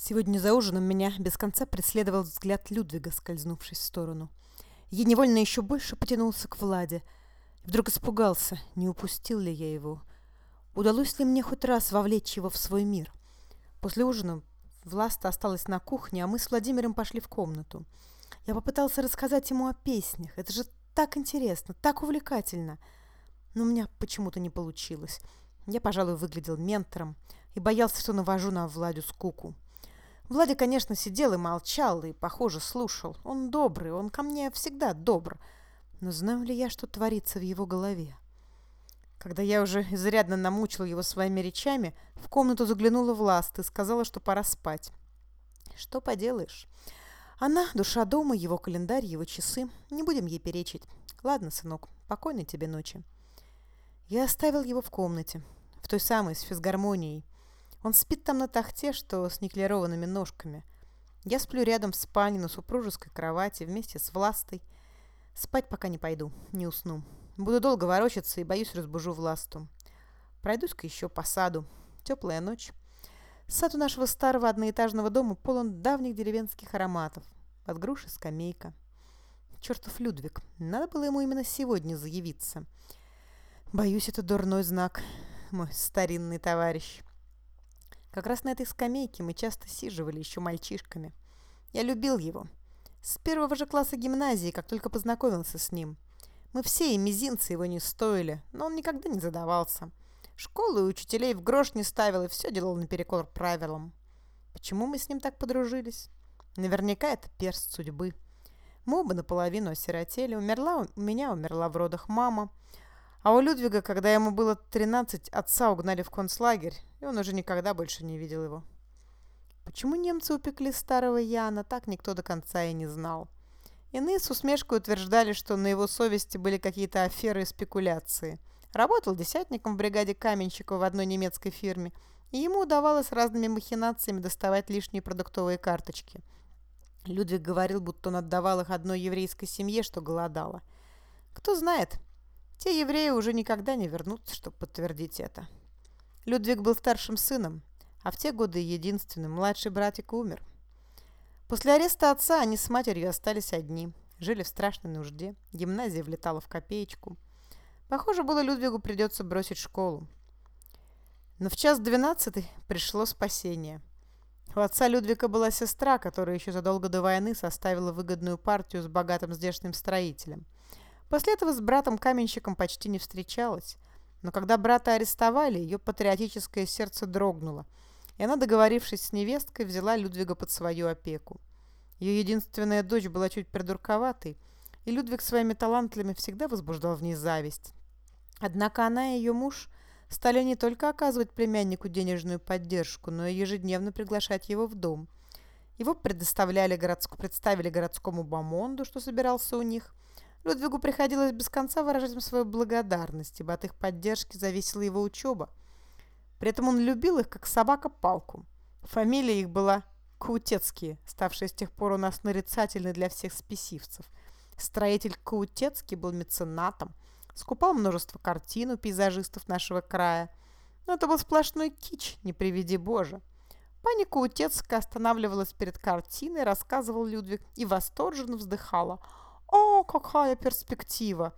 Сегодня за ужином меня без конца преследовал взгляд Людвига, скользнувший в сторону. Я невольно еще больше потянулся к Владе. Вдруг испугался, не упустил ли я его. Удалось ли мне хоть раз вовлечь его в свой мир? После ужина Власта осталась на кухне, а мы с Владимиром пошли в комнату. Я попытался рассказать ему о песнях. Это же так интересно, так увлекательно. Но у меня почему-то не получилось. Я, пожалуй, выглядел ментором и боялся, что навожу на Владю скуку. Владя, конечно, сидел и молчал, и, похоже, слушал. Он добрый, он ко мне всегда добр. Но знаю ли я, что творится в его голове? Когда я уже изрядно намучил его своими речами, в комнату заглянула Власт и сказала, что пора спать. Что поделаешь? Она, душа дома, его календарь, его часы. Не будем ей перечить. Ладно, сынок, покойной тебе ночи. Я оставил его в комнате, в той самой, с физгармонией. Он спит там на тахте, что с никелированными ножками. Я сплю рядом в спальне на супружеской кровати вместе с Властой. Спать пока не пойду, не усну. Буду долго ворочаться и, боюсь, разбужу Власту. Пройдусь-ка еще по саду. Теплая ночь. Сад у нашего старого одноэтажного дома полон давних деревенских ароматов. Под груши скамейка. Чертов Людвиг. Надо было ему именно сегодня заявиться. Боюсь, это дурной знак, мой старинный товарищ. Как раз на этой скамейке мы часто сиживали еще мальчишками. Я любил его. С первого же класса гимназии, как только познакомился с ним. Мы все и мизинцы его не стоили, но он никогда не задавался. Школу и учителей в грош не ставил и все делал наперекор правилам. Почему мы с ним так подружились? Наверняка это перст судьбы. Мы оба наполовину осиротели. Умерла у меня, умерла в родах мама. А у Людвига, когда ему было 13, отца угнали в концлагерь, и он уже никогда больше не видел его. Почему немцы упекли старого Яна, так никто до конца и не знал. Иные с усмешкой утверждали, что на его совести были какие-то аферы и спекуляции. Работал десятником в бригаде каменщиков в одной немецкой фирме, и ему удавалось разными махинациями доставать лишние продуктовые карточки. Людвиг говорил, будто он отдавал их одной еврейской семье, что голодала. Кто знает, те евреи уже никогда не вернутся, чтобы подтвердить это. Людвиг был старшим сыном, а в те годы единственным младший братик умер. После ареста отца они с матерью остались одни, жили в страшной нужде, гимназия влетала в копеечку. Похоже было, Людвигу придется бросить школу. Но в час двенадцатый пришло спасение. У отца Людвига была сестра, которая еще задолго до войны составила выгодную партию с богатым здешним строителем – После этого с братом-каменщиком почти не встречалась. Но когда брата арестовали, ее патриотическое сердце дрогнуло, и она, договорившись с невесткой, взяла Людвига под свою опеку. Ее единственная дочь была чуть придурковатой, и Людвиг своими талантами всегда возбуждал в ней зависть. Однако она и ее муж стали не только оказывать племяннику денежную поддержку, но и ежедневно приглашать его в дом. Его предоставляли городск... представили городскому бомонду, что собирался у них, Людвигу приходилось без конца выражать им свою благодарность, ибо от их поддержки зависела его учеба. При этом он любил их, как собака палку. Фамилия их была Каутецкие, ставшая с тех пор у нас нарицательной для всех спесивцев. Строитель Каутецкий был меценатом, скупал множество картин у пейзажистов нашего края. Но это был сплошной кич, не приведи Боже. Пани Каутецкая останавливалась перед картиной, рассказывал Людвиг, и восторженно вздыхала – «О, какая перспектива!»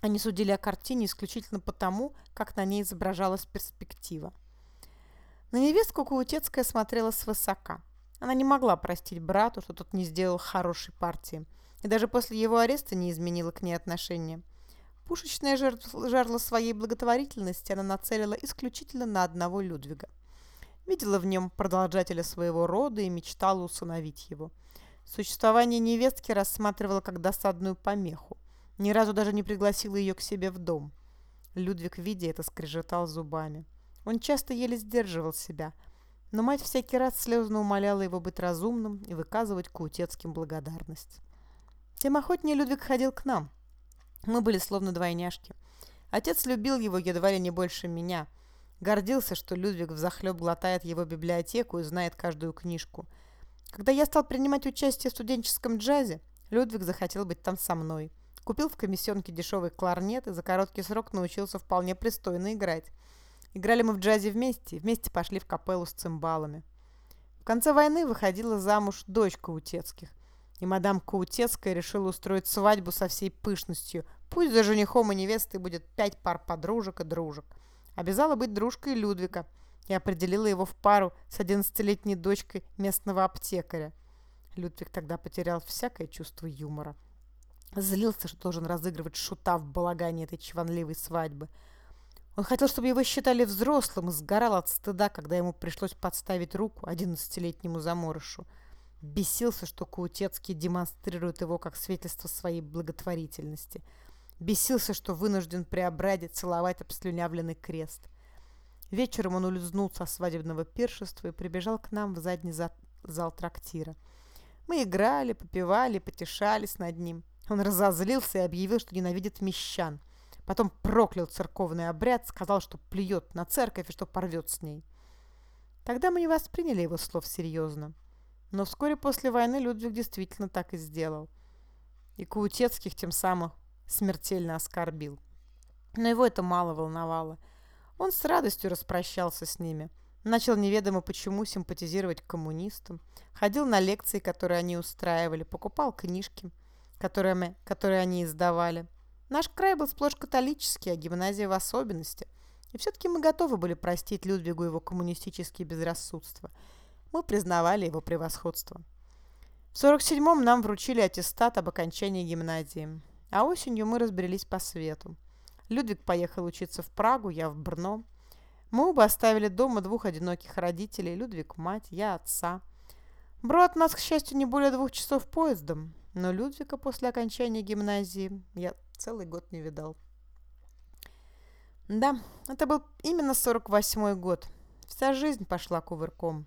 Они судили о картине исключительно потому, как на ней изображалась перспектива. На невестку Каутецкая смотрела свысока. Она не могла простить брату, что тот не сделал хорошей партии, и даже после его ареста не изменила к ней отношения. Пушечное жерло своей благотворительности она нацелила исключительно на одного Людвига. Видела в нем продолжателя своего рода и мечтала усыновить его – Существование невестки рассматривала как досадную помеху. Ни разу даже не пригласила ее к себе в дом. Людвиг, видя это, скрежетал зубами. Он часто еле сдерживал себя, но мать всякий раз слезно умоляла его быть разумным и выказывать Каутецким благодарность. Тем охотнее Людвиг ходил к нам. Мы были словно двойняшки. Отец любил его едва ли не больше меня. Гордился, что Людвиг взахлеб глотает его библиотеку и знает каждую книжку – когда я стал принимать участие в студенческом джазе, Людвиг захотел быть там со мной. Купил в комиссионке дешевый кларнет и за короткий срок научился вполне пристойно играть. Играли мы в джазе вместе, вместе пошли в капеллу с цимбалами. конце войны выходила замуж дочь Каутецких, и мадам Каутецкая решила устроить свадьбу со всей пышностью. Пусть за женихом и невестой будет пять пар подружек и дружек. Обязала быть дружкой Людвига и определила его в пару с одиннадцатилетней дочкой местного аптекаря. Людвиг тогда потерял всякое чувство юмора. Злился, что должен разыгрывать шута в балагане этой чванливой свадьбы. Он хотел, чтобы его считали взрослым и сгорал от стыда, когда ему пришлось подставить руку одиннадцатилетнему заморышу. Бесился, что Каутецкий демонстрирует его как свидетельство своей благотворительности. Бесился, что вынужден при обряде целовать обслюнявленный крест. Вечером он улизнул со свадебного пиршества и прибежал к нам в задний зал трактира. Мы играли, попивали, потешались над ним. Он разозлился и объявил, что ненавидит мещан. Потом проклял церковный обряд, сказал, что плюет на церковь и что порвет с ней. Тогда мы не восприняли его слов серьезно. Но вскоре после войны Людвиг действительно так и сделал. И Каутецких тем самым смертельно оскорбил. Но его это мало волновало. Он с радостью распрощался с ними. Начал неведомо почему симпатизировать коммунистам. Ходил на лекции, которые они устраивали, покупал книжки, которыми, которые они издавали. Наш край был сплошь католический, а гимназия в особенности. И все-таки мы готовы были простить Людвигу его коммунистические безрассудства – мы признавали его превосходство. В 47-м нам вручили аттестат об окончании гимназии, а осенью мы разбрелись по свету. Людвиг поехал учиться в Прагу, я в Брно. Мы оба оставили дома двух одиноких родителей, Людвиг – мать, я – отца. Бро от нас, к счастью, не более двух часов поездом, но Людвига после окончания гимназии я целый год не видал. Да, это был именно 48-й год. Вся жизнь пошла кувырком.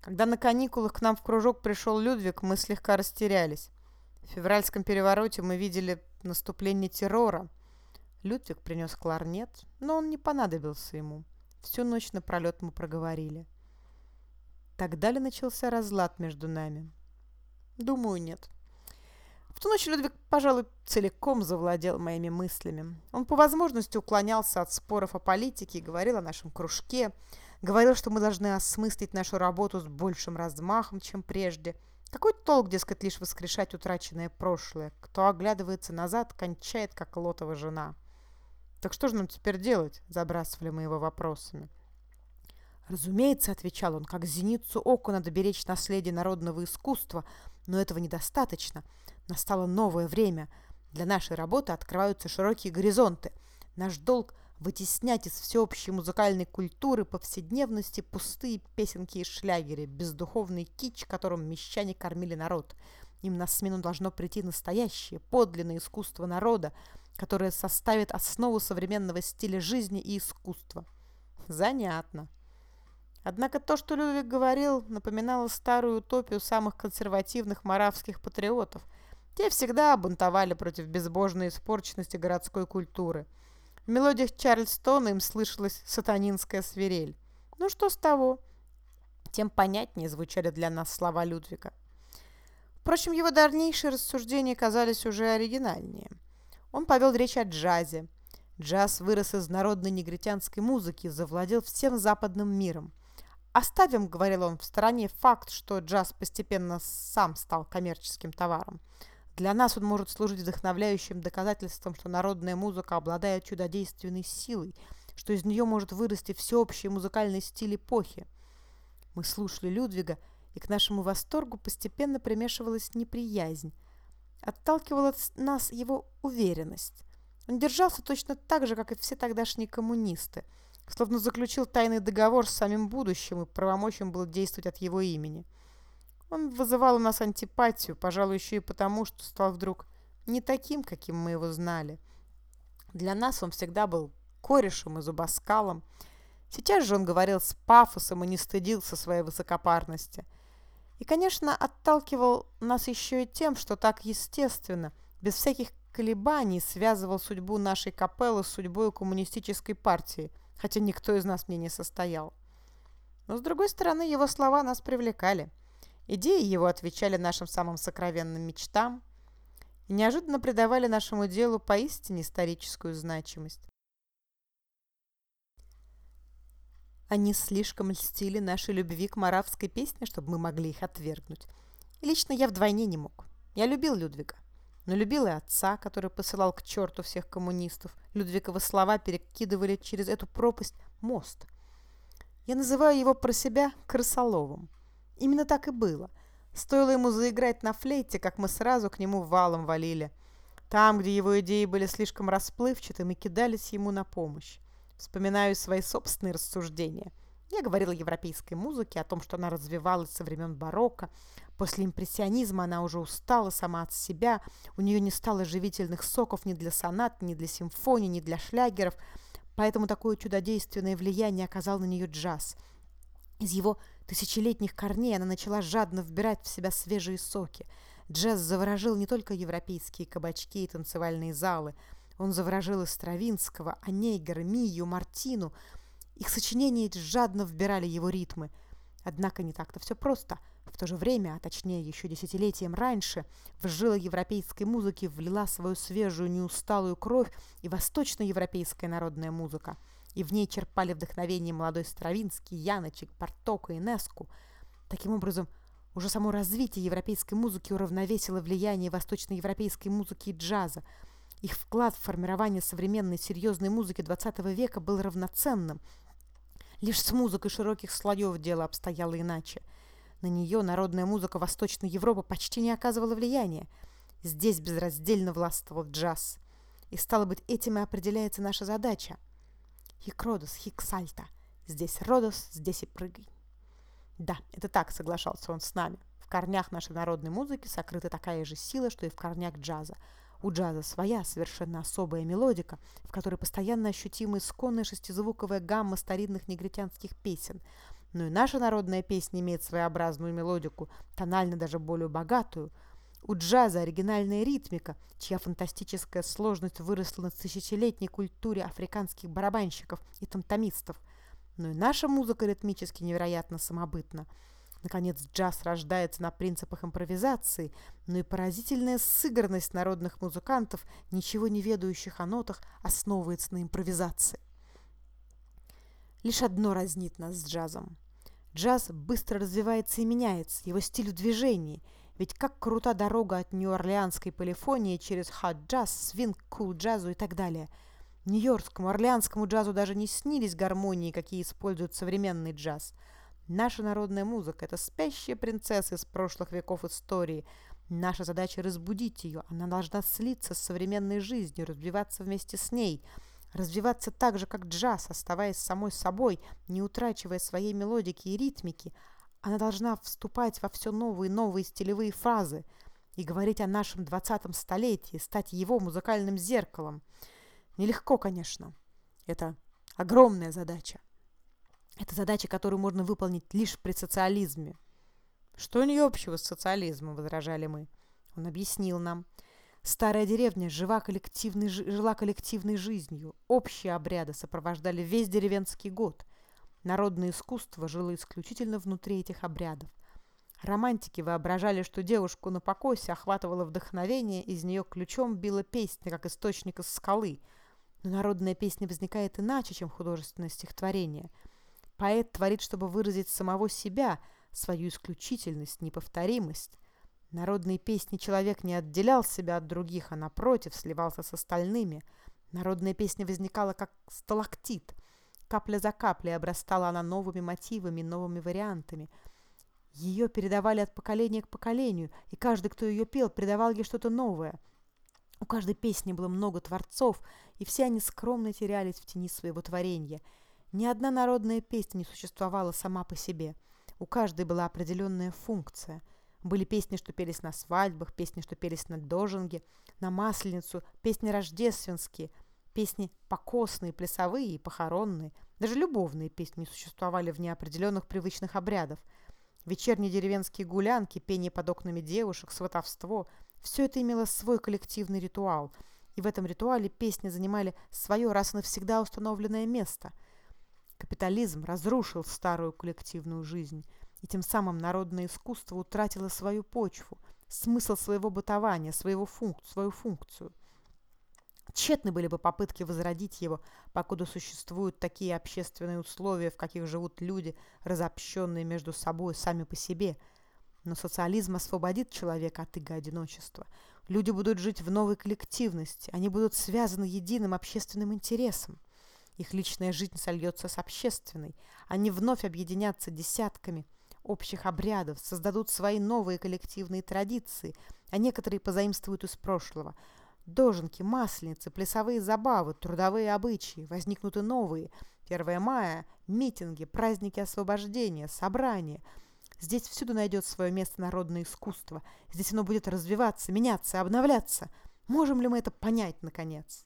Когда на каникулах к нам в кружок пришел Людвиг, мы слегка растерялись. В февральском перевороте мы видели наступление террора. Людвиг принес кларнет, но он не понадобился ему. Всю ночь напролет мы проговорили. Тогда ли начался разлад между нами? Думаю, нет. В ту ночь Людвиг, пожалуй, целиком завладел моими мыслями. Он по возможности уклонялся от споров о политике и говорил о нашем кружке, Говорил, что мы должны осмыслить нашу работу с большим размахом, чем прежде. Какой толк, дескать, лишь воскрешать утраченное прошлое? Кто оглядывается назад, кончает, как лотова жена. «Так что же нам теперь делать?» – забрасывали мы его вопросами. «Разумеется», – отвечал он, – «как зеницу оку надо беречь наследие народного искусства, но этого недостаточно. Настало новое время. Для нашей работы открываются широкие горизонты. Наш долг – вытеснять из всеобщей музыкальной культуры повседневности пустые песенки и шлягеры, бездуховный кич, которым мещане кормили народ. Им на смену должно прийти настоящее, подлинное искусство народа, которое составит основу современного стиля жизни и искусства. Занятно. Однако то, что Людвиг говорил, напоминало старую утопию самых консервативных моравских патриотов. Те всегда бунтовали против безбожной испорченности городской культуры – в мелодиях Чарльстона им слышалась сатанинская свирель. Ну что с того? Тем понятнее звучали для нас слова Людвига. Впрочем, его дальнейшие рассуждения казались уже оригинальнее. Он повел речь о джазе. Джаз вырос из народной негритянской музыки завладел всем западным миром. Оставим, говорил он, в стороне факт, что джаз постепенно сам стал коммерческим товаром. Для нас он может служить вдохновляющим доказательством, что народная музыка обладает чудодейственной силой, что из нее может вырасти всеобщий музыкальный стиль эпохи. Мы слушали Людвига, и к нашему восторгу постепенно примешивалась неприязнь. Отталкивала нас его уверенность. Он держался точно так же, как и все тогдашние коммунисты, словно заключил тайный договор с самим будущим и правомочен был действовать от его имени. Он вызывал у нас антипатию, пожалуй, еще и потому, что стал вдруг не таким, каким мы его знали. Для нас он всегда был корешем и зубоскалом. Сейчас же он говорил с пафосом и не стыдился своей высокопарности. И, конечно, отталкивал нас еще и тем, что так естественно, без всяких колебаний связывал судьбу нашей капеллы с судьбой коммунистической партии, хотя никто из нас в не состоял. Но, с другой стороны, его слова нас привлекали – Идеи его отвечали нашим самым сокровенным мечтам и неожиданно придавали нашему делу поистине историческую значимость. Они слишком льстили нашей любви к маравской песне, чтобы мы могли их отвергнуть. И лично я вдвойне не мог. Я любил Людвига. Но любил и отца, который посылал к черту всех коммунистов. Людвиговы слова перекидывали через эту пропасть мост. Я называю его про себя крысоловым. Именно так и было. Стоило ему заиграть на флейте, как мы сразу к нему валом валили. Там, где его идеи были слишком расплывчаты, мы кидались ему на помощь. Вспоминаю свои собственные рассуждения. Я говорила о европейской музыке, о том, что она развивалась со времен барокко. После импрессионизма она уже устала сама от себя. У нее не стало живительных соков ни для сонат, ни для симфоний, ни для шлягеров. Поэтому такое чудодейственное влияние оказал на нее джаз. Из его тысячелетних корней она начала жадно вбирать в себя свежие соки. Джаз заворожил не только европейские кабачки и танцевальные залы – он заворожил и Стравинского, Онегера, Мию, Мартину. Их сочинения жадно вбирали его ритмы. Однако не так-то все просто. В то же время, а точнее еще десятилетием раньше, в жило европейской музыки влила свою свежую неусталую кровь и восточноевропейская народная музыка. И в ней черпали вдохновение молодой Стравинский, Яночек, Портока и Неску. Таким образом, уже само развитие европейской музыки уравновесило влияние восточноевропейской музыки и джаза – их вклад в формирование современной серьезной музыки XX века был равноценным. Лишь с музыкой широких слоев дело обстояло иначе. На нее народная музыка Восточной Европы почти не оказывала влияния. Здесь безраздельно властвовал джаз. И стало быть, этим и определяется наша задача. Хик родос, хик сальто. Здесь родос, здесь и прыгай. Да, это так, соглашался он с нами. В корнях нашей народной музыки сокрыта такая же сила, что и в корнях джаза. У джаза своя, совершенно особая мелодика, в которой постоянно ощутима исконная шестизвуковая гамма старинных негритянских песен. Но и наша народная песня имеет своеобразную мелодику, тонально даже более богатую. У джаза оригинальная ритмика, чья фантастическая сложность выросла на тысячелетней культуре африканских барабанщиков и тамтомистов. Но и наша музыка ритмически невероятно самобытна. Наконец, джаз рождается на принципах импровизации, но и поразительная сыгранность народных музыкантов, ничего не ведающих о нотах, основывается на импровизации. Лишь одно разнит нас с джазом. Джаз быстро развивается и меняется, его стиль в движении, ведь как крута дорога от нью-орлеанской полифонии через хат-джаз, свинг, кул-джазу и так далее. Нью-Йоркскому, орлеанскому джазу даже не снились гармонии, какие использует современный джаз – Наша народная музыка – это спящая принцесса из прошлых веков истории. Наша задача – разбудить ее. Она должна слиться с современной жизнью, развиваться вместе с ней. Развиваться так же, как джаз, оставаясь самой собой, не утрачивая своей мелодики и ритмики. Она должна вступать во все новые и новые стилевые фразы и говорить о нашем двадцатом столетии, стать его музыкальным зеркалом. Нелегко, конечно. Это огромная задача. Это задача, которую можно выполнить лишь при социализме. Что у нее общего с социализмом, возражали мы. Он объяснил нам. Старая деревня жила коллективной, жила коллективной жизнью. Общие обряды сопровождали весь деревенский год. Народное искусство жило исключительно внутри этих обрядов. Романтики воображали, что девушку на покосе охватывало вдохновение, из нее ключом била песня, как источник из скалы. Но народная песня возникает иначе, чем художественное стихотворение – Поэт творит, чтобы выразить самого себя, свою исключительность, неповторимость. Народные песни человек не отделял себя от других, а напротив сливался с остальными. Народная песня возникала как сталактит. Капля за каплей обрастала она новыми мотивами, новыми вариантами. Ее передавали от поколения к поколению, и каждый, кто ее пел, придавал ей что-то новое. У каждой песни было много творцов, и все они скромно терялись в тени своего творения – ни одна народная песня не существовала сама по себе. У каждой была определенная функция. Были песни, что пелись на свадьбах, песни, что пелись на дожинге, на масленицу, песни рождественские, песни покосные, плясовые и похоронные. Даже любовные песни существовали в неопределенных привычных обрядов. Вечерние деревенские гулянки, пение под окнами девушек, сватовство – все это имело свой коллективный ритуал. И в этом ритуале песни занимали свое раз и навсегда установленное место – Капитализм разрушил старую коллективную жизнь, и тем самым народное искусство утратило свою почву, смысл своего бытования, своего функ свою функцию. Тщетны были бы попытки возродить его, покуда существуют такие общественные условия, в каких живут люди, разобщенные между собой сами по себе. Но социализм освободит человека от иго одиночества. Люди будут жить в новой коллективности, они будут связаны единым общественным интересом. Их личная жизнь сольется с общественной. Они вновь объединятся десятками общих обрядов, создадут свои новые коллективные традиции, а некоторые позаимствуют из прошлого – Доженки, масленицы, плясовые забавы, трудовые обычаи, возникнут и новые. 1 мая, митинги, праздники освобождения, собрания. Здесь всюду найдет свое место народное искусство. Здесь оно будет развиваться, меняться, обновляться. Можем ли мы это понять, наконец?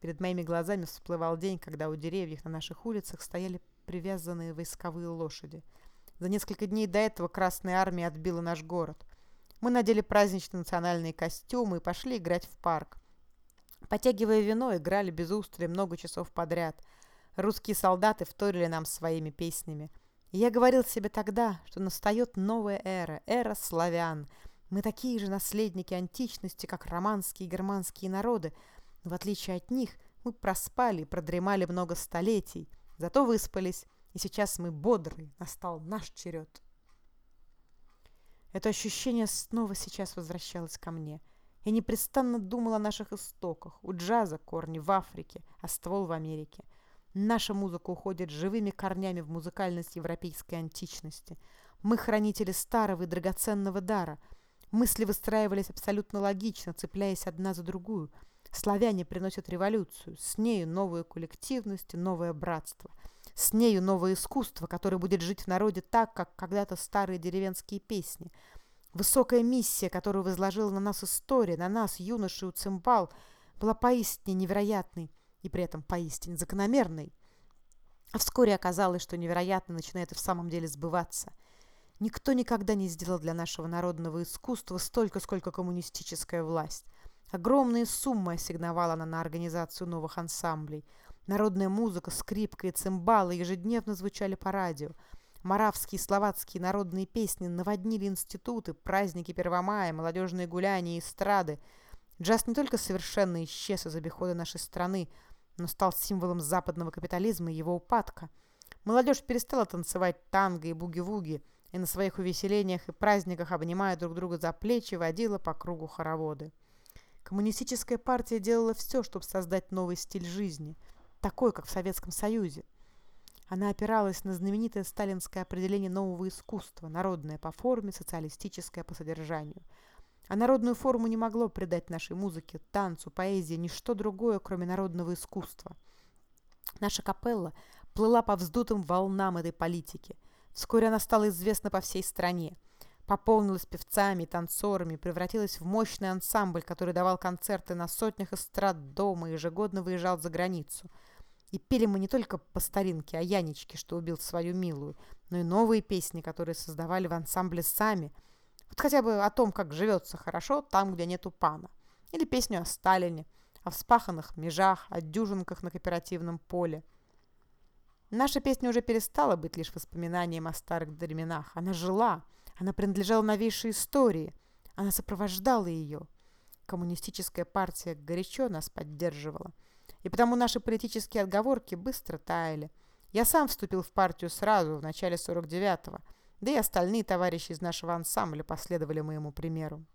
Перед моими глазами всплывал день, когда у деревьев на наших улицах стояли привязанные войсковые лошади. За несколько дней до этого Красная Армия отбила наш город. Мы надели праздничные национальные костюмы и пошли играть в парк. Потягивая вино, играли без устали много часов подряд. Русские солдаты вторили нам своими песнями. И я говорил себе тогда, что настает новая эра, эра славян. Мы такие же наследники античности, как романские и германские народы, но в отличие от них мы проспали и продремали много столетий, зато выспались, и сейчас мы бодры, настал наш черед. Это ощущение снова сейчас возвращалось ко мне. Я непрестанно думал о наших истоках. У джаза корни в Африке, а ствол в Америке. Наша музыка уходит живыми корнями в музыкальность европейской античности. Мы хранители старого и драгоценного дара. Мысли выстраивались абсолютно логично, цепляясь одна за другую. Славяне приносят революцию, с нею новую коллективность и новое братство – с нею новое искусство, которое будет жить в народе так, как когда-то старые деревенские песни. Высокая миссия, которую возложила на нас история, на нас, юноши Цимбал, была поистине невероятной и при этом поистине закономерной. А вскоре оказалось, что невероятно начинает и в самом деле сбываться. Никто никогда не сделал для нашего народного искусства столько, сколько коммунистическая власть. Огромные суммы ассигновала она на организацию новых ансамблей – Народная музыка, скрипка и цимбалы ежедневно звучали по радио. Моравские и словацкие народные песни наводнили институты, праздники 1 мая, молодежные гуляния и эстрады. Джаз не только совершенно исчез из обихода нашей страны, но стал символом западного капитализма и его упадка. Молодежь перестала танцевать танго и буги-вуги, и на своих увеселениях и праздниках, обнимая друг друга за плечи, водила по кругу хороводы. Коммунистическая партия делала все, чтобы создать новый стиль жизни – такой, как в Советском Союзе. Она опиралась на знаменитое сталинское определение нового искусства, народное по форме, социалистическое по содержанию. А народную форму не могло придать нашей музыке, танцу, поэзии, ничто другое, кроме народного искусства. Наша капелла плыла по вздутым волнам этой политики. Вскоре она стала известна по всей стране. Пополнилась певцами и танцорами, превратилась в мощный ансамбль, который давал концерты на сотнях эстрад дома и ежегодно выезжал за границу – и пели мы не только по старинке о Янечке, что убил свою милую, но и новые песни, которые создавали в ансамбле сами. Вот хотя бы о том, как живется хорошо там, где нету пана. Или песню о Сталине, о вспаханных межах, о дюжинках на кооперативном поле. Наша песня уже перестала быть лишь воспоминанием о старых временах. Она жила, она принадлежала новейшей истории, она сопровождала ее. Коммунистическая партия горячо нас поддерживала – и потому наши политические отговорки быстро таяли. Я сам вступил в партию сразу, в начале 49-го, да и остальные товарищи из нашего ансамбля последовали моему примеру.